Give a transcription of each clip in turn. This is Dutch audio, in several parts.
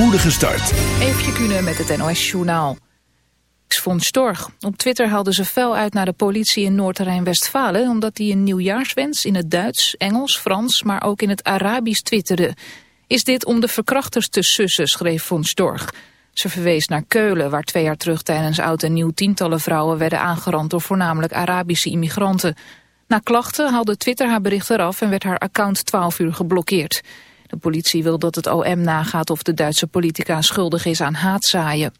spoedige start. Even kunnen met het NOS Journaal. Von Storch. Op Twitter haalden ze fel uit naar de politie in Noord-Rijn-Westfalen... omdat hij een nieuwjaarswens in het Duits, Engels, Frans... maar ook in het Arabisch twitterde. Is dit om de verkrachters te sussen, schreef Von Storch. Ze verwees naar Keulen, waar twee jaar terug tijdens oud en nieuw... tientallen vrouwen werden aangerand door voornamelijk Arabische immigranten. Na klachten haalde Twitter haar bericht eraf en werd haar account 12 uur geblokkeerd. De politie wil dat het OM nagaat of de Duitse politica schuldig is aan haatzaaien.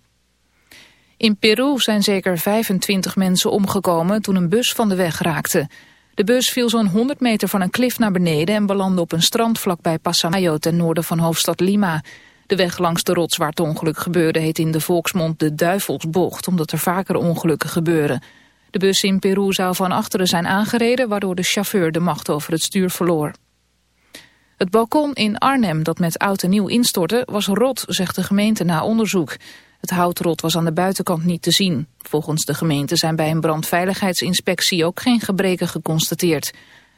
In Peru zijn zeker 25 mensen omgekomen toen een bus van de weg raakte. De bus viel zo'n 100 meter van een klif naar beneden en belandde op een strand vlakbij Pasamayo ten noorden van hoofdstad Lima. De weg langs de rots waar het ongeluk gebeurde heet in de volksmond de Duivelsbocht, omdat er vaker ongelukken gebeuren. De bus in Peru zou van achteren zijn aangereden, waardoor de chauffeur de macht over het stuur verloor. Het balkon in Arnhem dat met oud en nieuw instortte was rot, zegt de gemeente na onderzoek. Het houtrot was aan de buitenkant niet te zien. Volgens de gemeente zijn bij een brandveiligheidsinspectie ook geen gebreken geconstateerd.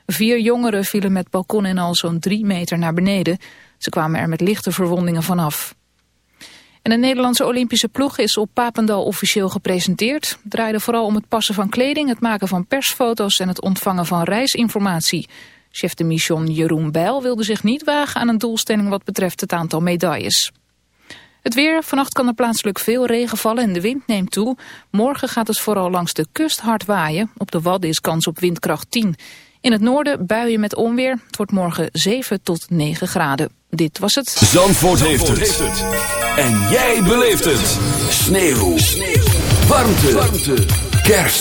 Vier jongeren vielen met balkon en al zo'n drie meter naar beneden. Ze kwamen er met lichte verwondingen vanaf. En de Nederlandse Olympische ploeg is op Papendal officieel gepresenteerd. Het draaide vooral om het passen van kleding, het maken van persfoto's en het ontvangen van reisinformatie. Chef de mission Jeroen Bijl wilde zich niet wagen aan een doelstelling wat betreft het aantal medailles. Het weer, vannacht kan er plaatselijk veel regen vallen en de wind neemt toe. Morgen gaat het vooral langs de kust hard waaien. Op de Wadden is kans op windkracht 10. In het noorden buien met onweer. Het wordt morgen 7 tot 9 graden. Dit was het. Zandvoort, heeft, het. En jij beleeft het. Sneeuw. Sneeuw. Warmte. Warmte. Kerst.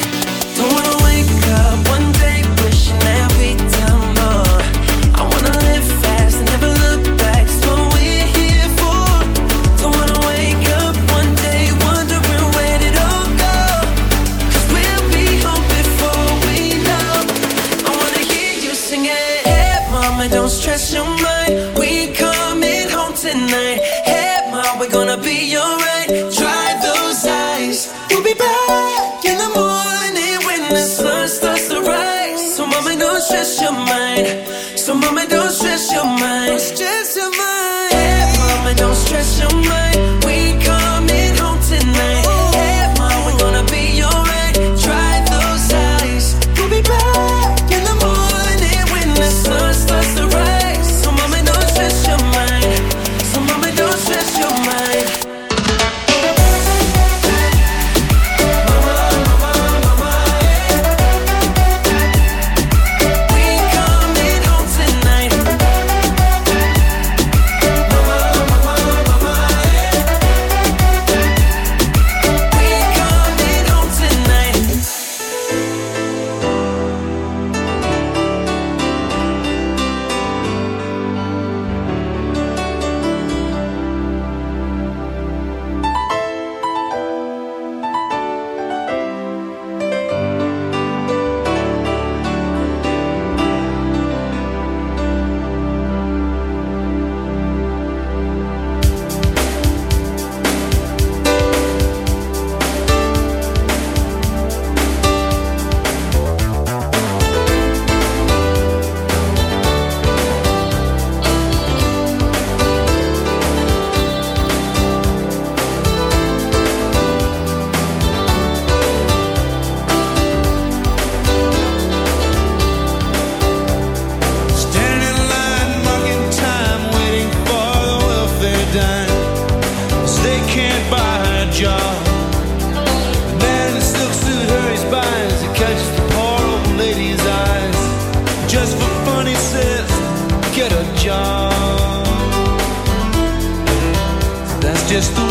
eres.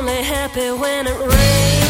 only happy when it rains.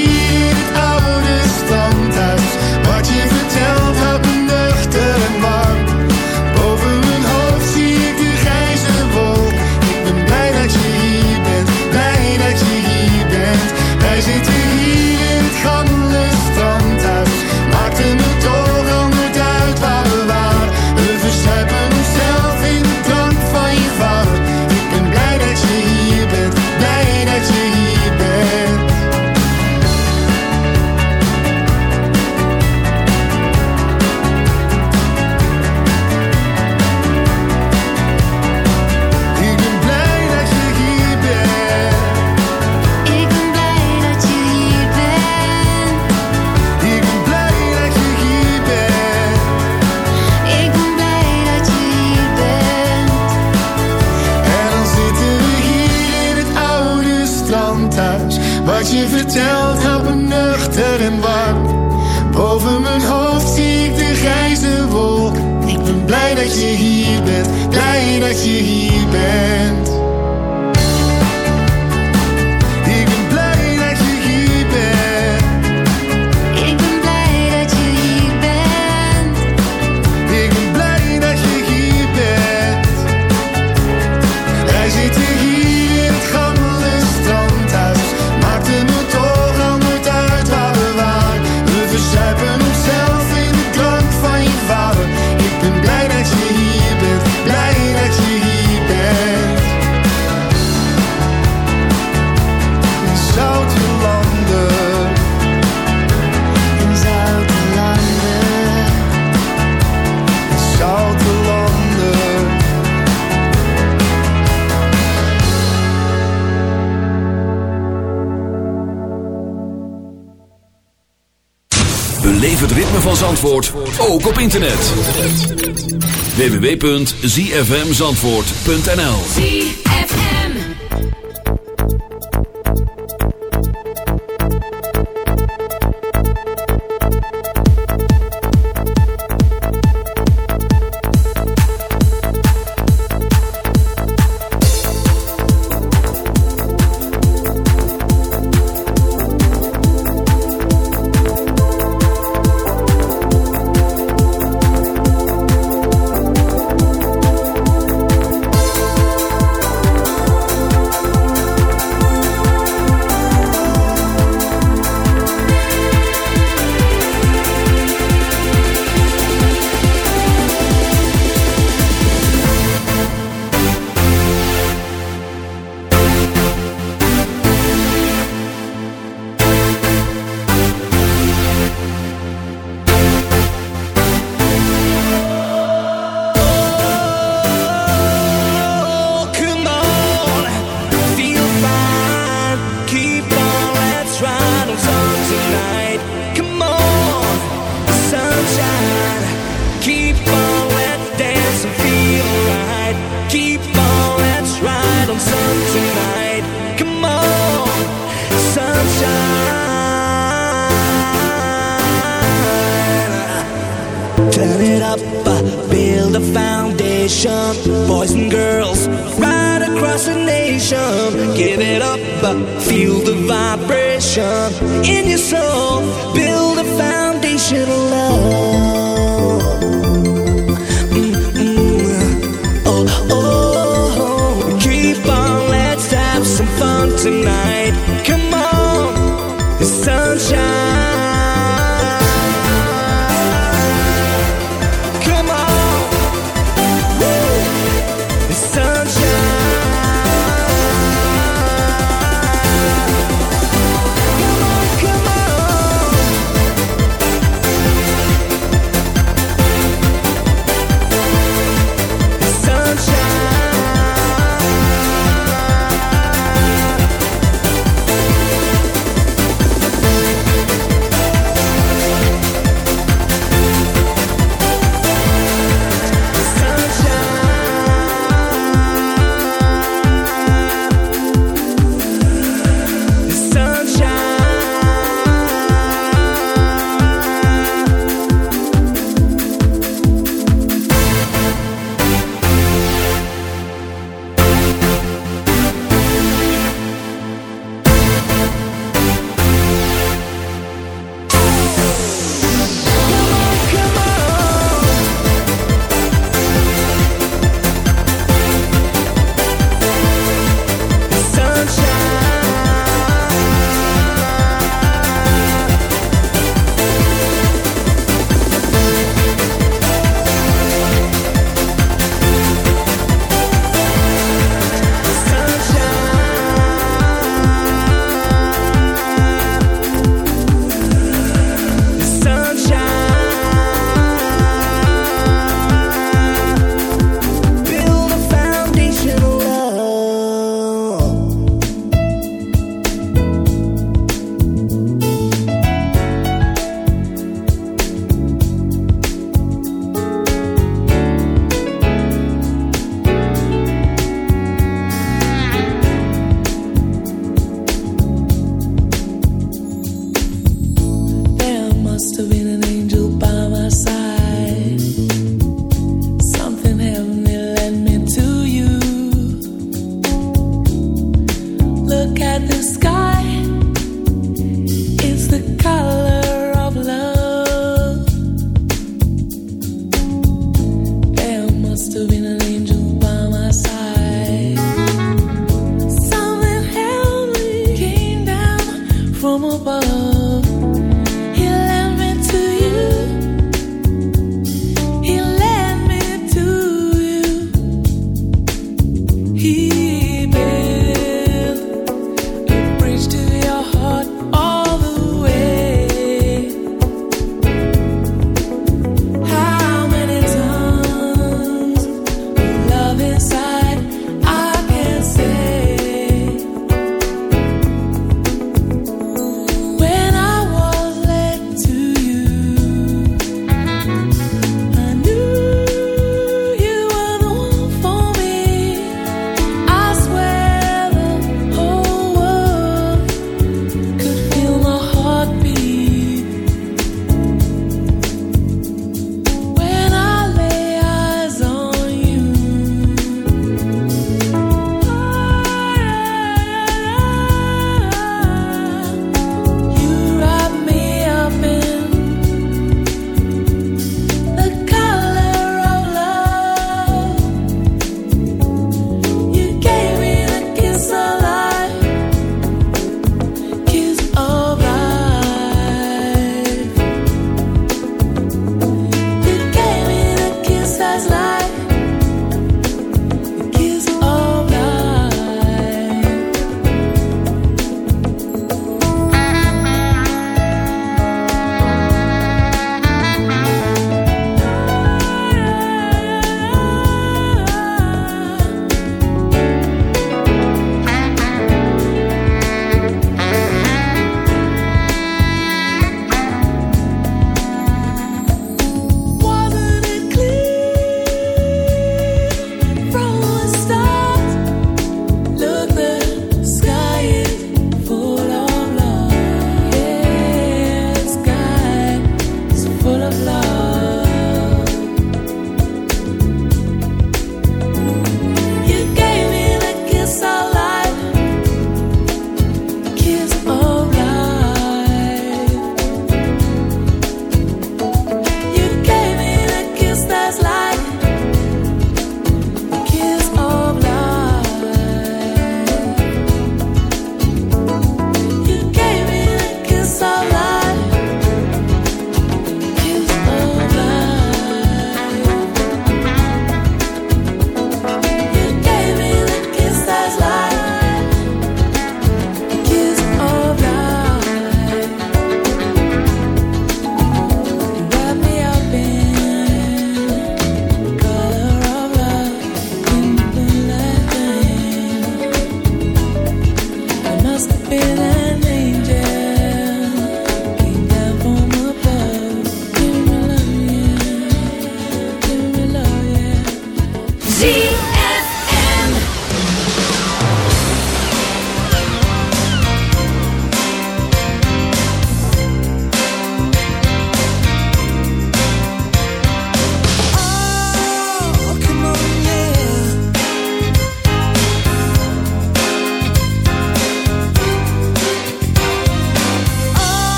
www.zfmzandvoort.nl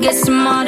get smarter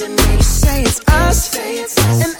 reason they say it's us, and